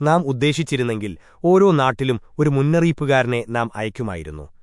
നാം ഉദ്ദേശിച്ചിരുന്നെങ്കിൽ ഓരോ നാട്ടിലും ഒരു മുന്നറിയിപ്പുകാരനെ നാം അയക്കുമായിരുന്നു.